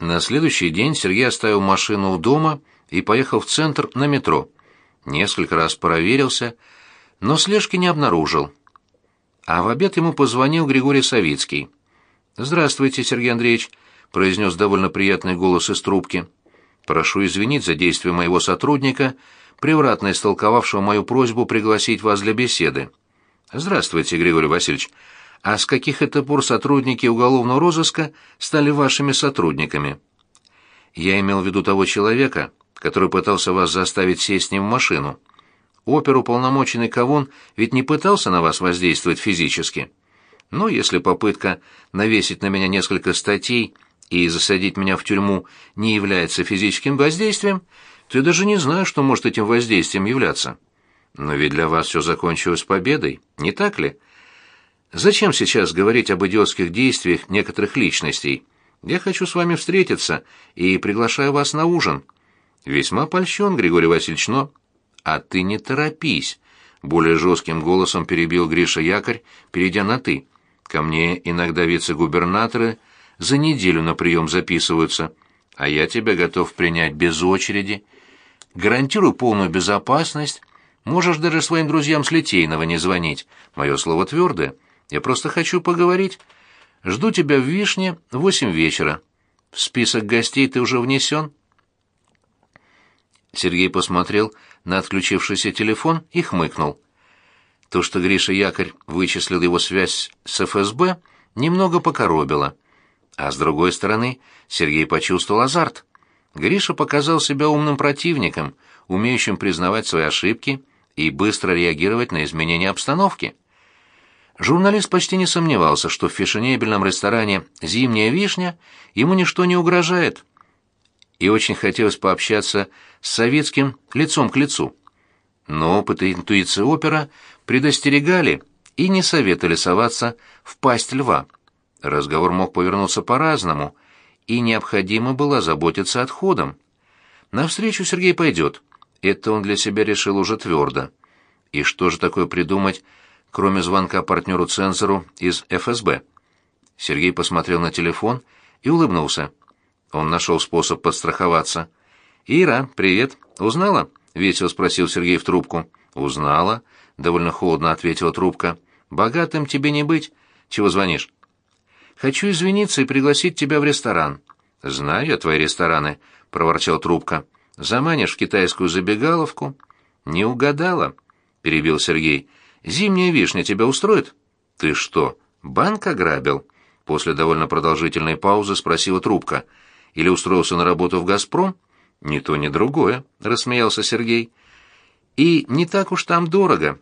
На следующий день Сергей оставил машину у дома и поехал в центр на метро. Несколько раз проверился, но слежки не обнаружил. А в обед ему позвонил Григорий Савицкий. «Здравствуйте, Сергей Андреевич», — произнес довольно приятный голос из трубки. «Прошу извинить за действия моего сотрудника, превратно истолковавшего мою просьбу пригласить вас для беседы». «Здравствуйте, Григорий Васильевич. А с каких это пор сотрудники уголовного розыска стали вашими сотрудниками?» «Я имел в виду того человека, который пытался вас заставить сесть с ним в машину. Оперуполномоченный Кавон ведь не пытался на вас воздействовать физически. Но если попытка навесить на меня несколько статей и засадить меня в тюрьму не является физическим воздействием, то я даже не знаю, что может этим воздействием являться. Но ведь для вас все закончилось победой, не так ли?» Зачем сейчас говорить об идиотских действиях некоторых личностей? Я хочу с вами встретиться и приглашаю вас на ужин. Весьма польщен, Григорий Васильевич, но... А ты не торопись, более жестким голосом перебил Гриша Якорь, перейдя на «ты». Ко мне иногда вице-губернаторы за неделю на прием записываются, а я тебя готов принять без очереди. Гарантирую полную безопасность. Можешь даже своим друзьям с Литейного не звонить. Мое слово твердое. Я просто хочу поговорить. Жду тебя в Вишне в восемь вечера. В список гостей ты уже внесен?» Сергей посмотрел на отключившийся телефон и хмыкнул. То, что Гриша Якорь вычислил его связь с ФСБ, немного покоробило. А с другой стороны, Сергей почувствовал азарт. Гриша показал себя умным противником, умеющим признавать свои ошибки и быстро реагировать на изменения обстановки. Журналист почти не сомневался, что в фешенебельном ресторане «Зимняя вишня» ему ничто не угрожает. И очень хотелось пообщаться с советским лицом к лицу. Но опыт и интуиция опера предостерегали и не советовали соваться в пасть льва. Разговор мог повернуться по-разному, и необходимо было заботиться отходом. Навстречу Сергей пойдет. Это он для себя решил уже твердо. И что же такое придумать, кроме звонка партнеру-цензору из ФСБ. Сергей посмотрел на телефон и улыбнулся. Он нашел способ подстраховаться. «Ира, привет. Узнала?» — весело спросил Сергей в трубку. «Узнала», — довольно холодно ответила трубка. «Богатым тебе не быть. Чего звонишь?» «Хочу извиниться и пригласить тебя в ресторан». «Знаю я твои рестораны», — проворчал трубка. «Заманишь в китайскую забегаловку?» «Не угадала», — перебил Сергей. Зимняя вишня тебя устроит? Ты что, банк ограбил? После довольно продолжительной паузы спросила трубка. Или устроился на работу в Газпром? Ни то, ни другое, рассмеялся Сергей. И не так уж там дорого,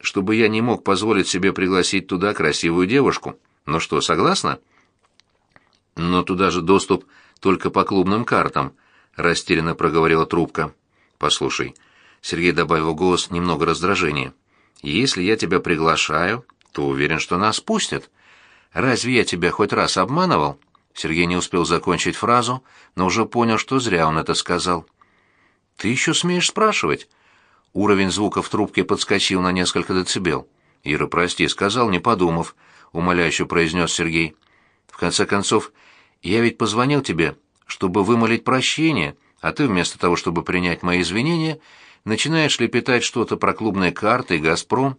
чтобы я не мог позволить себе пригласить туда красивую девушку. Ну что, согласна? Но туда же доступ только по клубным картам, растерянно проговорила трубка. Послушай, Сергей добавил голос немного раздражения. Если я тебя приглашаю, то уверен, что нас пустят. Разве я тебя хоть раз обманывал? Сергей не успел закончить фразу, но уже понял, что зря он это сказал. Ты еще смеешь спрашивать? Уровень звука в трубке подскочил на несколько децибел. Ира, прости, сказал, не подумав, умоляюще произнес Сергей. В конце концов, я ведь позвонил тебе, чтобы вымолить прощение, а ты вместо того, чтобы принять мои извинения, начинаешь лепетать что-то про клубные карты и «Газпром»,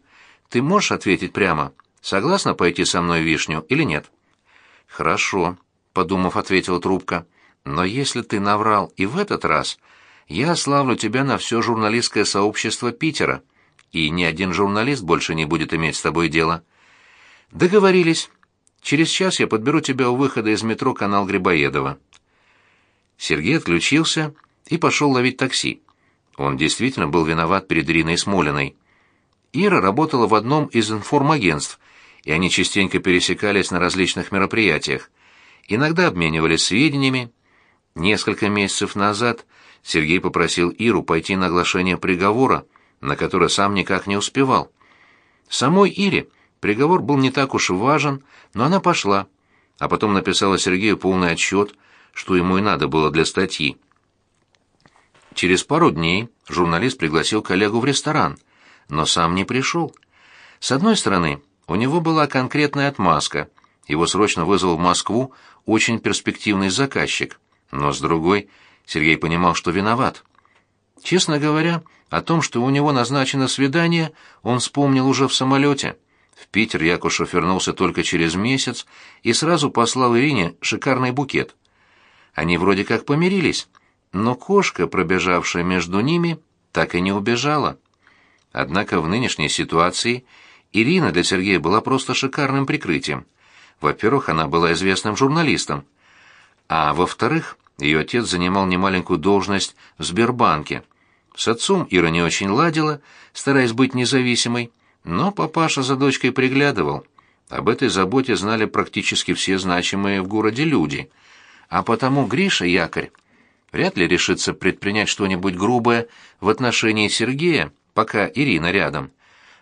ты можешь ответить прямо, согласна пойти со мной в вишню или нет? Хорошо, подумав, ответила трубка. Но если ты наврал и в этот раз, я ославлю тебя на все журналистское сообщество Питера, и ни один журналист больше не будет иметь с тобой дело. Договорились. Через час я подберу тебя у выхода из метро канал Грибоедова. Сергей отключился и пошел ловить такси. Он действительно был виноват перед Ириной Смолиной. Ира работала в одном из информагентств, и они частенько пересекались на различных мероприятиях. Иногда обменивались сведениями. Несколько месяцев назад Сергей попросил Иру пойти на оглашение приговора, на которое сам никак не успевал. Самой Ире приговор был не так уж важен, но она пошла, а потом написала Сергею полный отчет, что ему и надо было для статьи. Через пару дней журналист пригласил коллегу в ресторан, но сам не пришел. С одной стороны, у него была конкретная отмазка. Его срочно вызвал в Москву очень перспективный заказчик. Но с другой, Сергей понимал, что виноват. Честно говоря, о том, что у него назначено свидание, он вспомнил уже в самолете. В Питер Якушев вернулся только через месяц и сразу послал Ирине шикарный букет. Они вроде как помирились, но кошка, пробежавшая между ними, так и не убежала. Однако в нынешней ситуации Ирина для Сергея была просто шикарным прикрытием. Во-первых, она была известным журналистом, а во-вторых, ее отец занимал немаленькую должность в Сбербанке. С отцом Ира не очень ладила, стараясь быть независимой, но папаша за дочкой приглядывал. Об этой заботе знали практически все значимые в городе люди, а потому Гриша Якорь вряд ли решится предпринять что-нибудь грубое в отношении Сергея, пока Ирина рядом.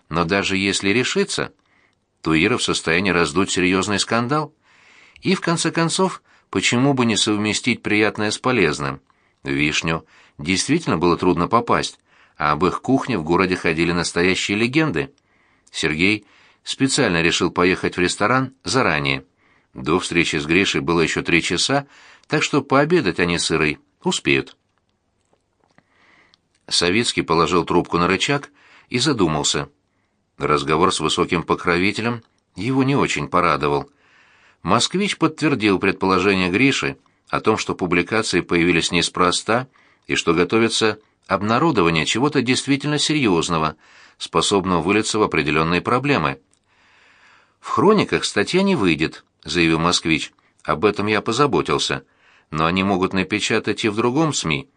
Но даже если решится, то Ира в состоянии раздуть серьезный скандал. И, в конце концов, почему бы не совместить приятное с полезным? В Вишню действительно было трудно попасть, а об их кухне в городе ходили настоящие легенды. Сергей специально решил поехать в ресторан заранее. До встречи с Гришей было еще три часа, так что пообедать они с успеют. Савицкий положил трубку на рычаг и задумался. Разговор с высоким покровителем его не очень порадовал. Москвич подтвердил предположение Гриши о том, что публикации появились неспроста и что готовится обнародование чего-то действительно серьезного, способного вылиться в определенные проблемы. «В хрониках статья не выйдет», — заявил Москвич. «Об этом я позаботился. Но они могут напечатать и в другом СМИ.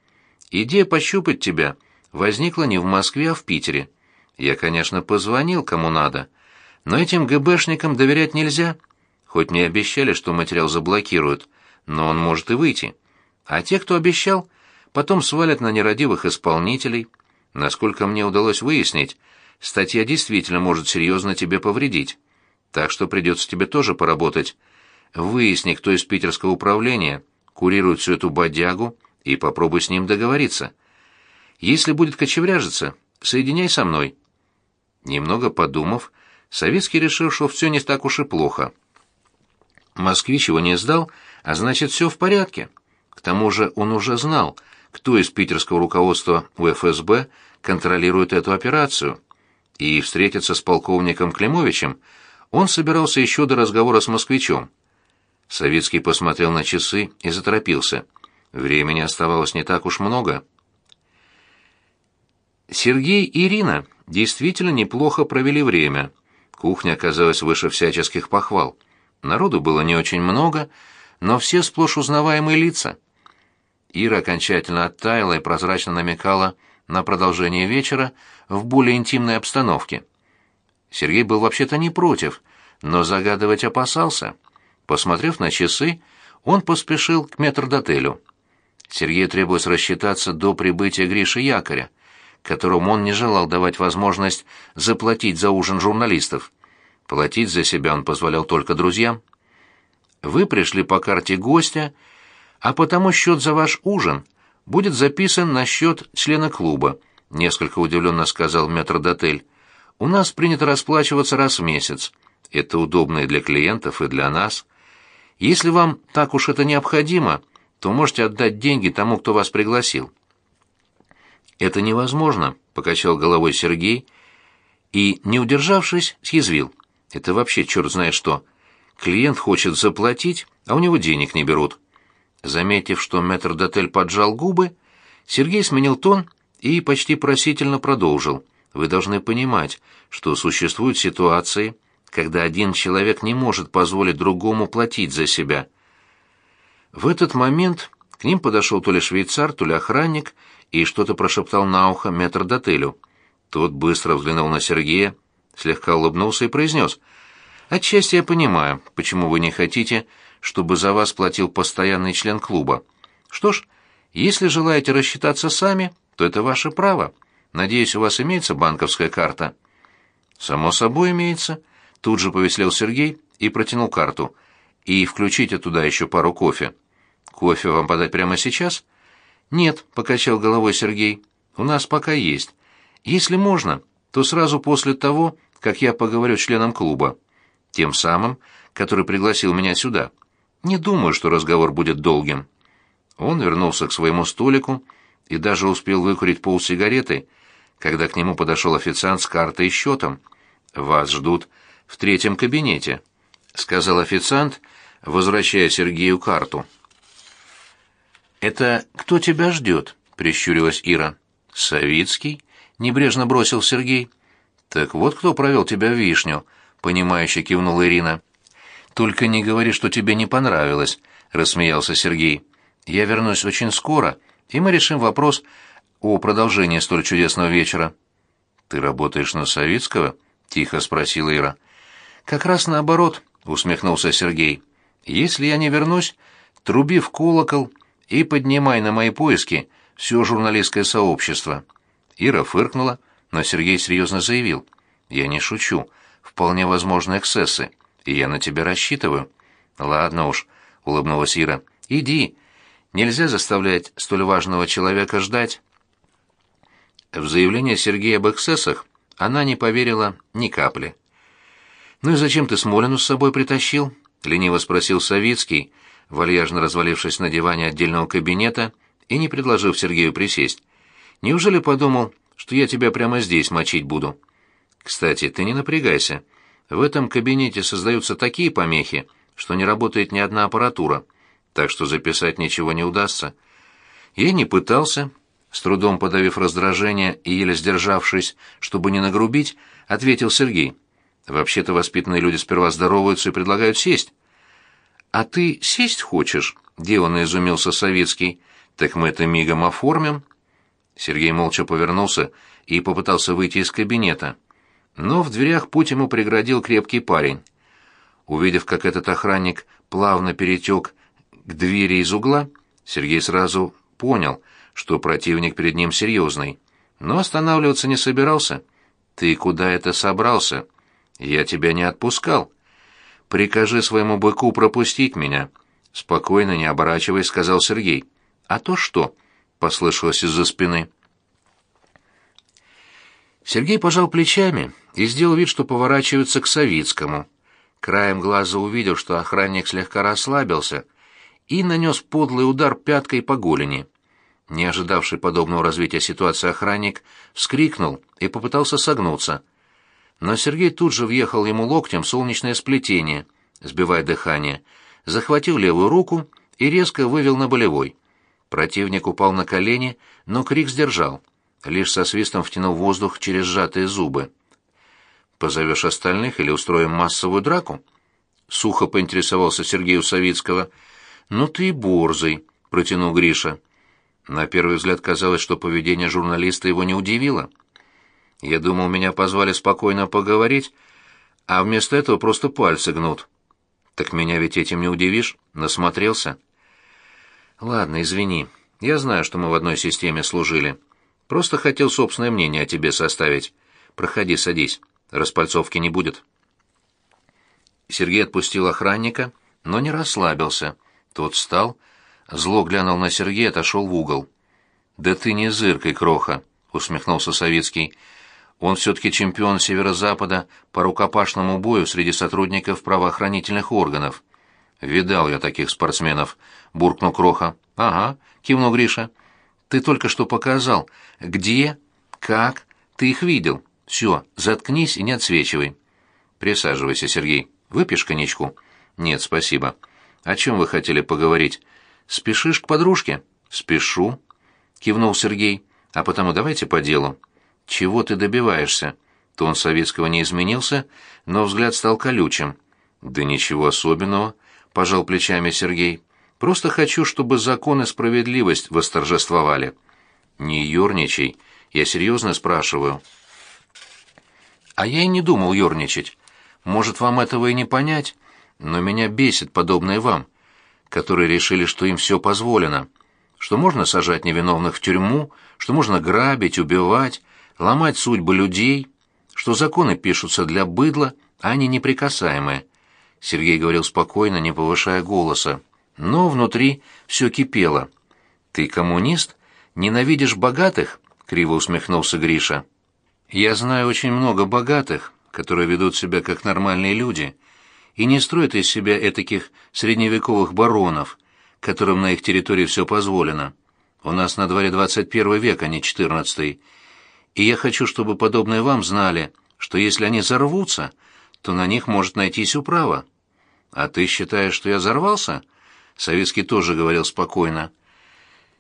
Идея пощупать тебя возникла не в Москве, а в Питере. Я, конечно, позвонил кому надо, но этим ГБшникам доверять нельзя. Хоть мне обещали, что материал заблокируют, но он может и выйти. А те, кто обещал, потом свалят на нерадивых исполнителей. Насколько мне удалось выяснить, статья действительно может серьезно тебе повредить. Так что придется тебе тоже поработать. Выясни, кто из питерского управления курирует всю эту бодягу, и попробуй с ним договориться. Если будет кочевряжиться, соединяй со мной». Немного подумав, Советский решил, что все не так уж и плохо. Москвич его не сдал, а значит, все в порядке. К тому же он уже знал, кто из питерского руководства УФСБ контролирует эту операцию. И встретиться с полковником Климовичем он собирался еще до разговора с москвичом. Советский посмотрел на часы и заторопился. Времени оставалось не так уж много. Сергей и Ирина действительно неплохо провели время. Кухня оказалась выше всяческих похвал. Народу было не очень много, но все сплошь узнаваемые лица. Ира окончательно оттаяла и прозрачно намекала на продолжение вечера в более интимной обстановке. Сергей был вообще-то не против, но загадывать опасался. Посмотрев на часы, он поспешил к метрдотелю. Сергею требовалось рассчитаться до прибытия Гриши Якоря, которому он не желал давать возможность заплатить за ужин журналистов. Платить за себя он позволял только друзьям. Вы пришли по карте гостя, а потому счет за ваш ужин будет записан на счет члена клуба, несколько удивленно сказал метрдотель. У нас принято расплачиваться раз в месяц. Это удобно и для клиентов, и для нас. Если вам так уж это необходимо, то можете отдать деньги тому, кто вас пригласил. Это невозможно, покачал головой Сергей и, не удержавшись, съязвил. Это вообще черт знает что. Клиент хочет заплатить, а у него денег не берут. Заметив, что метрдотель поджал губы, Сергей сменил тон и почти просительно продолжил. Вы должны понимать, что существуют ситуации, когда один человек не может позволить другому платить за себя – в этот момент к ним подошел то ли швейцар, то ли охранник и что-то прошептал на ухо метрдотелю. Тот быстро взглянул на Сергея, слегка улыбнулся и произнес. «Отчасти я понимаю, почему вы не хотите, чтобы за вас платил постоянный член клуба. Что ж, если желаете рассчитаться сами, то это ваше право. Надеюсь, у вас имеется банковская карта?» «Само собой имеется», — тут же повеселел Сергей и протянул карту. «И включите туда еще пару кофе». Кофе вам подать прямо сейчас? Нет, покачал головой Сергей. У нас пока есть. Если можно, то сразу после того, как я поговорю с членом клуба, тем самым, который пригласил меня сюда. Не думаю, что разговор будет долгим. Он вернулся к своему столику и даже успел выкурить полсигареты, когда к нему подошел официант с картой и счетом. «Вас ждут в третьем кабинете», — сказал официант, возвращая Сергею карту. «Это кто тебя ждет?» — прищурилась Ира. «Савицкий?» — небрежно бросил Сергей. «Так вот кто провел тебя в вишню», — понимающе кивнула Ирина. «Только не говори, что тебе не понравилось», — рассмеялся Сергей. «Я вернусь очень скоро, и мы решим вопрос о продолжении столь чудесного вечера». «Ты работаешь на Савицкого?» — тихо спросила Ира. «Как раз наоборот», — усмехнулся Сергей. «Если я не вернусь, труби в колокол и поднимай на мои поиски все журналистское сообщество». Ира фыркнула, но Сергей серьезно заявил. «Я не шучу. Вполне возможны эксцессы, и я на тебя рассчитываю». «Ладно уж», — улыбнулась Ира. «Иди. Нельзя заставлять столь важного человека ждать». В заявление Сергея об эксцессах она не поверила ни капли. «Ну и зачем ты Смолину с собой притащил?» — лениво спросил Савицкий, вальяжно развалившись на диване отдельного кабинета и не предложив Сергею присесть. «Неужели подумал, что я тебя прямо здесь мочить буду?» «Кстати, ты не напрягайся. В этом кабинете создаются такие помехи, что не работает ни одна аппаратура, так что записать ничего не удастся». Я не пытался, с трудом подавив раздражение и еле сдержавшись, чтобы не нагрубить, ответил Сергей. «Вообще-то воспитанные люди сперва здороваются и предлагают сесть». «А ты сесть хочешь?» — деланно изумился Савицкий. «Так мы это мигом оформим». Сергей молча повернулся и попытался выйти из кабинета. Но в дверях путь ему преградил крепкий парень. Увидев, как этот охранник плавно перетек к двери из угла, Сергей сразу понял, что противник перед ним серьезный. Но останавливаться не собирался. «Ты куда это собрался? Я тебя не отпускал». «Прикажи своему быку пропустить меня», — спокойно, не оборачиваясь, сказал Сергей. «А то что?» — послышалось из-за спины. Сергей пожал плечами и сделал вид, что поворачивается к Савицкому. Краем глаза увидел, что охранник слегка расслабился и нанес подлый удар пяткой по голени. Не ожидавший подобного развития ситуации охранник вскрикнул и попытался согнуться но Сергей тут же въехал ему локтем солнечное сплетение, сбивая дыхание, захватил левую руку и резко вывел на болевой. Противник упал на колени, но крик сдержал, лишь со свистом втянул воздух через сжатые зубы. «Позовешь остальных или устроим массовую драку?» Сухо поинтересовался Сергей у Савицкого. «Ну ты и борзый», — протянул Гриша. На первый взгляд казалось, что поведение журналиста его не удивило. Я думал, меня позвали спокойно поговорить, а вместо этого просто пальцы гнут. Так меня ведь этим не удивишь, насмотрелся. Ладно, извини. Я знаю, что мы в одной системе служили. Просто хотел собственное мнение о тебе составить. Проходи, садись. Распальцовки не будет. Сергей отпустил охранника, но не расслабился. Тот встал, зло глянул на Сергея, отошел в угол. «Да ты не зыркой, кроха!» — усмехнулся Савицкий. Он все-таки чемпион Северо-Запада по рукопашному бою среди сотрудников правоохранительных органов. «Видал я таких спортсменов», — буркнул Кроха. «Ага», — кивнул Гриша. «Ты только что показал. Где? Как? Ты их видел. Все, заткнись и не отсвечивай». «Присаживайся, Сергей. Выпьешь коньячку?» «Нет, спасибо. О чем вы хотели поговорить? Спешишь к подружке?» «Спешу», — кивнул Сергей. «А потому давайте по делу». «Чего ты добиваешься?» Тон Советского не изменился, но взгляд стал колючим. «Да ничего особенного», — пожал плечами Сергей. «Просто хочу, чтобы закон и справедливость восторжествовали». «Не ерничай, я серьезно спрашиваю». «А я и не думал ерничать. Может, вам этого и не понять, но меня бесит подобное вам, которые решили, что им все позволено, что можно сажать невиновных в тюрьму, что можно грабить, убивать, ломать судьбы людей, что законы пишутся для быдла, а они неприкасаемые. Сергей говорил спокойно, не повышая голоса, но внутри все кипело. «Ты коммунист? Ненавидишь богатых?» — криво усмехнулся Гриша. «Я знаю очень много богатых, которые ведут себя как нормальные люди, и не строят из себя этаких средневековых баронов, которым на их территории все позволено. У нас на дворе 21 век, а не 14 И я хочу, чтобы подобные вам знали, что если они взорвутся, то на них может найтись управа. А ты считаешь, что я взорвался? Советский тоже говорил спокойно.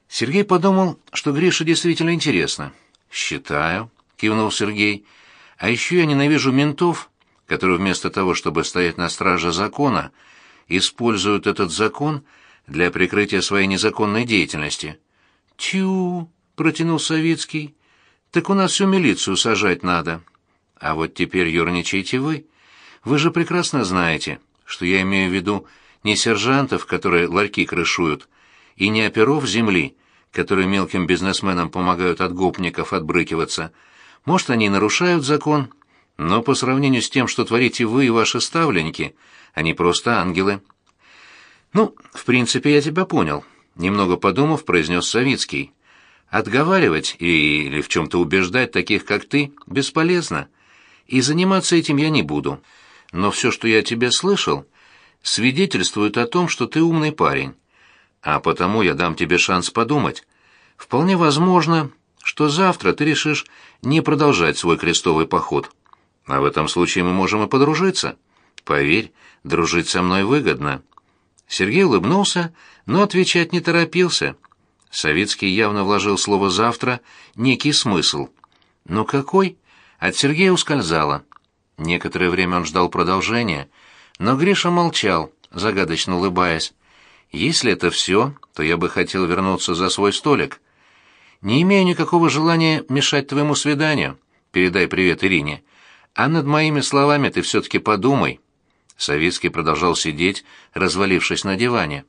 Сергей подумал, что Гриша действительно интересно. «Считаю», — кивнул Сергей. «А еще я ненавижу ментов, которые вместо того, чтобы стоять на страже закона, используют этот закон для прикрытия своей незаконной деятельности». «Тю!» — протянул Савицкий. «Так у нас всю милицию сажать надо. А вот теперь ерничаете вы. Вы же прекрасно знаете, что я имею в виду не сержантов, которые ларьки крышуют, и не оперов земли, которые мелким бизнесменам помогают от гопников отбрыкиваться. Может, они нарушают закон, но по сравнению с тем, что творите вы и ваши ставленники, они просто ангелы. Ну, в принципе, я тебя понял, немного подумав, произнес Савицкий. Отговаривать или в чем-то убеждать таких, как ты, бесполезно. И заниматься этим я не буду. Но все, что я тебе слышал, свидетельствует о том, что ты умный парень а потому я дам тебе шанс подумать. Вполне возможно, что завтра ты решишь не продолжать свой крестовый поход. А в этом случае мы можем и подружиться. Поверь, дружить со мной выгодно». Сергей улыбнулся, но отвечать не торопился. Савицкий явно вложил слово «завтра» некий смысл. Но какой? От Сергея ускользало. Некоторое время он ждал продолжения, но Гриша молчал, загадочно улыбаясь. Если это все, то я бы хотел вернуться за свой столик. Не имею никакого желания мешать твоему свиданию. Передай привет Ирине. А над моими словами ты все-таки подумай». Савицкий продолжал сидеть, развалившись на диване.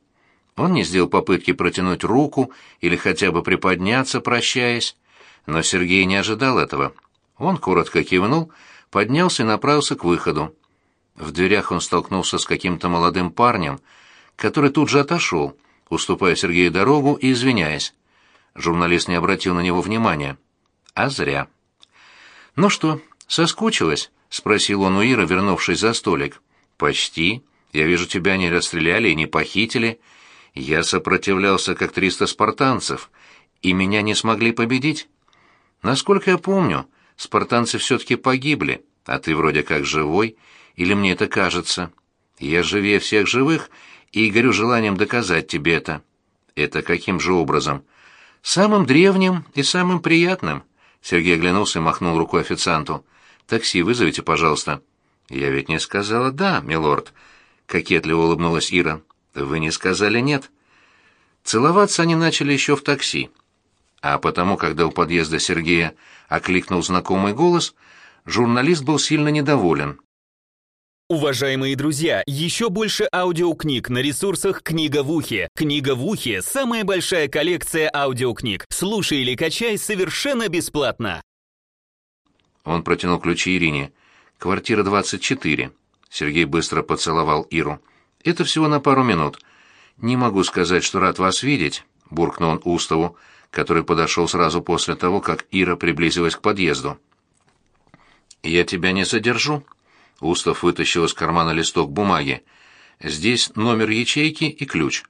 Он не сделал попытки протянуть руку или хотя бы приподняться, прощаясь. Но Сергей не ожидал этого. Он коротко кивнул, поднялся и направился к выходу. В дверях он столкнулся с каким-то молодым парнем, который тут же отошел, уступая Сергею дорогу и извиняясь. Журналист не обратил на него внимания. А зря. «Ну что, соскучилась?» — спросил он у Иры, вернувшись за столик. «Почти. Я вижу, тебя не расстреляли и не похитили. Я сопротивлялся, как триста спартанцев, и меня не смогли победить. Насколько я помню, спартанцы все-таки погибли, а ты вроде как живой, или мне это кажется. Я живее всех живых и горю желанием доказать тебе это. Это каким же образом? Самым древним и самым приятным. Сергей оглянулся и махнул рукой официанту. Такси вызовите, пожалуйста. Я ведь не сказала «да», милорд. Кокетливо улыбнулась Ира. Вы не сказали «нет». Целоваться они начали еще в такси. А потому, когда у подъезда Сергея окликнул знакомый голос, журналист был сильно недоволен. Уважаемые друзья, еще больше аудиокниг на ресурсах «Книга в ухе». «Книга в ухе» — самая большая коллекция аудиокниг. Слушай или качай совершенно бесплатно. Он протянул ключи Ирине. «Квартира 24». Сергей быстро поцеловал Иру. «Это всего на пару минут. Не могу сказать, что рад вас видеть», — буркнул он Уставу, который подошел сразу после того, как Ира приблизилась к подъезду. «Я тебя не задержу», Устав вытащил из кармана листок бумаги. «Здесь номер ячейки и ключ.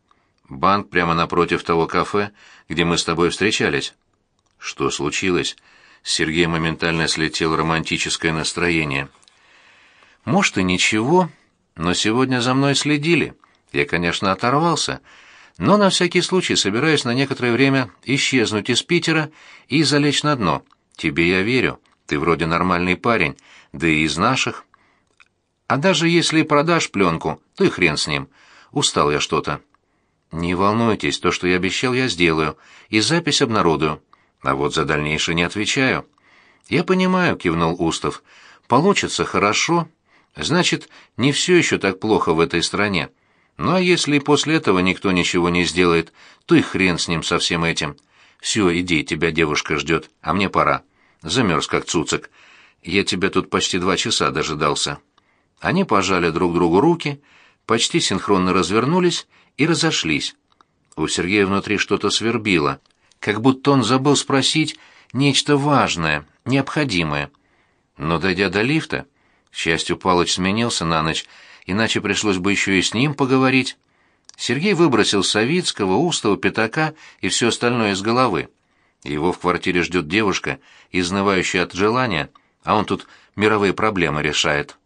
Банк прямо напротив того кафе, где мы с тобой встречались». «Что случилось?» Сергей моментально слетел романтическое настроение. «Может, и ничего, но сегодня за мной следили. Я, конечно, оторвался, но на всякий случай собираюсь на некоторое время исчезнуть из Питера и залечь на дно. Тебе я верю, ты вроде нормальный парень, да и из наших». А даже если продашь пленку, то и хрен с ним. Устал я что-то. Не волнуйтесь, то, что я обещал, я сделаю, и запись обнародую. А вот за дальнейшее не отвечаю. Я понимаю, кивнул Устав. Получится хорошо. Значит, не все еще так плохо в этой стране. Ну а если после этого никто ничего не сделает, то и хрен с ним со всем этим. Все, иди, тебя девушка ждет, а мне пора. Замерз как цуцик. Я тебя тут почти два часа дожидался. Они пожали друг другу руки, почти синхронно развернулись и разошлись. У Сергея внутри что-то свербило, как будто он забыл спросить нечто важное, необходимое. Но, дойдя до лифта, к счастью, Палыч сменился на ночь, иначе пришлось бы еще и с ним поговорить. Сергей выбросил Савицкого, Устова, Пятака и все остальное из головы. Его в квартире ждет девушка, изнывающая от желания, а он тут мировые проблемы решает.